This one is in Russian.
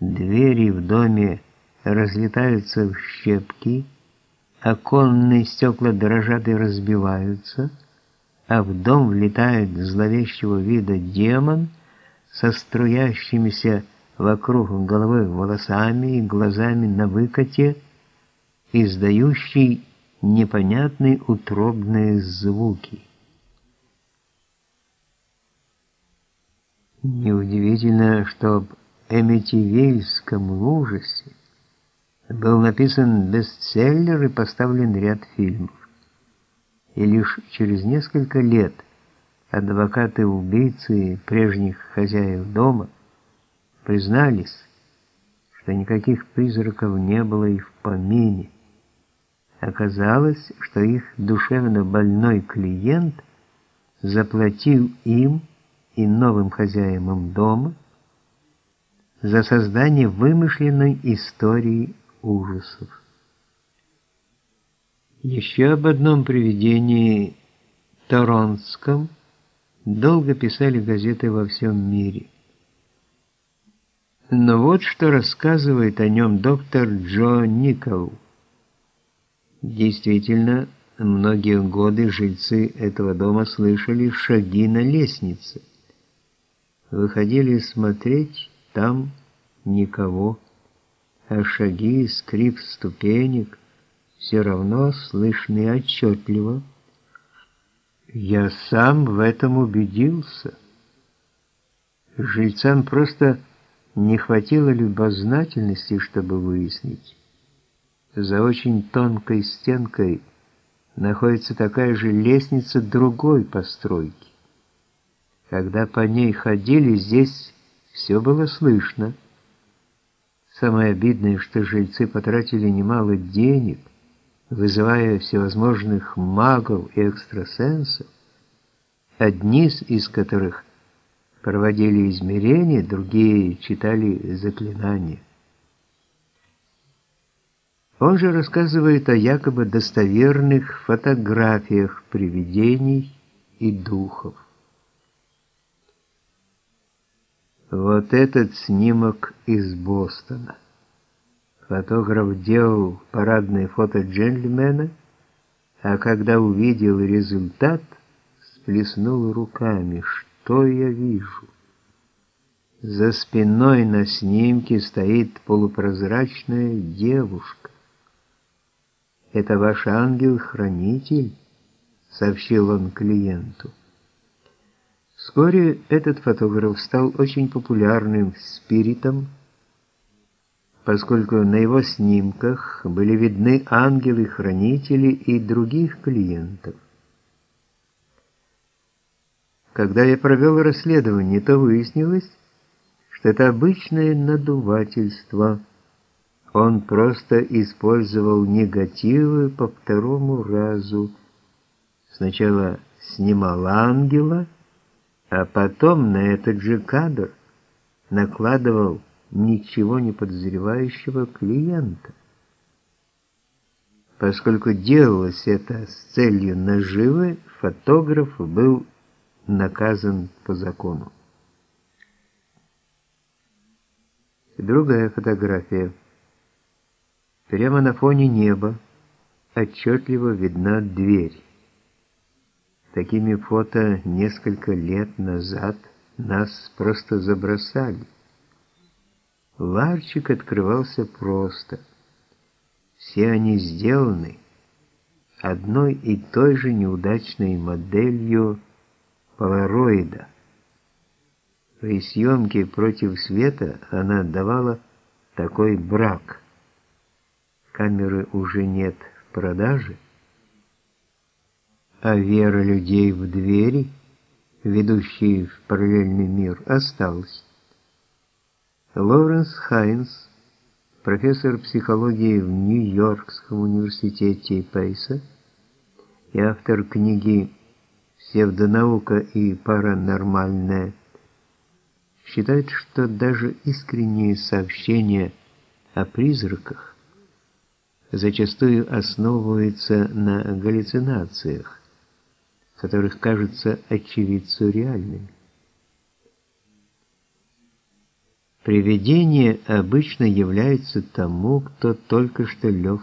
двери в доме разлетаются в щепки, оконные стекла дрожат и разбиваются, а в дом влетает зловещего вида демон со струящимися вокруг головы волосами и глазами на выкате, издающий непонятные утробные звуки. Неудивительно, что об Эмитивильском ужасе был написан бестселлер и поставлен ряд фильмов. И лишь через несколько лет адвокаты-убийцы прежних хозяев дома признались, что никаких призраков не было и в помине. Оказалось, что их душевно больной клиент заплатил им и новым хозяевам дома за создание вымышленной истории ужасов. Еще об одном привидении Торонском долго писали газеты во всем мире. Но вот что рассказывает о нем доктор Джо Никол. Действительно, многие годы жильцы этого дома слышали шаги на лестнице. Выходили смотреть, там никого, а шаги и скрип ступенек все равно слышны отчетливо. Я сам в этом убедился. Жильцам просто не хватило любознательности, чтобы выяснить. За очень тонкой стенкой находится такая же лестница другой постройки. Когда по ней ходили, здесь все было слышно. Самое обидное, что жильцы потратили немало денег, вызывая всевозможных магов и экстрасенсов, одни из которых проводили измерения, другие читали заклинания. Он же рассказывает о якобы достоверных фотографиях привидений и духов. Вот этот снимок из Бостона. Фотограф делал парадное фото джентльмена, а когда увидел результат, сплеснул руками. Что я вижу? За спиной на снимке стоит полупрозрачная девушка. «Это ваш ангел-хранитель?» — сообщил он клиенту. Вскоре этот фотограф стал очень популярным спиритом, поскольку на его снимках были видны ангелы-хранители и других клиентов. Когда я провел расследование, то выяснилось, что это обычное надувательство. Он просто использовал негативы по второму разу. Сначала снимал ангела, а потом на этот же кадр накладывал ничего не подозревающего клиента. Поскольку делалось это с целью наживы, фотограф был наказан по закону. Другая фотография. Прямо на фоне неба отчетливо видна дверь. Такими фото несколько лет назад нас просто забросали. Ларчик открывался просто. Все они сделаны одной и той же неудачной моделью полароида. При съемке против света она давала такой брак. Камеры уже нет в продаже, а вера людей в двери, ведущие в параллельный мир, осталась. Лоренс Хайнс, профессор психологии в Нью-Йоркском университете Пейса и автор книги «Псевдонаука и паранормальное», считает, что даже искренние сообщения о призраках зачастую основываются на галлюцинациях, которых кажутся очевидцу реальными. Привидение обычно является тому, кто только что лег